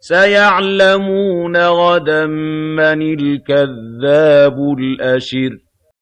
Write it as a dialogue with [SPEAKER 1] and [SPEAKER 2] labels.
[SPEAKER 1] سَيَعْلَمُونَ غَدًا مَّنِ الْكَذَّابُ الْأَشِرُ.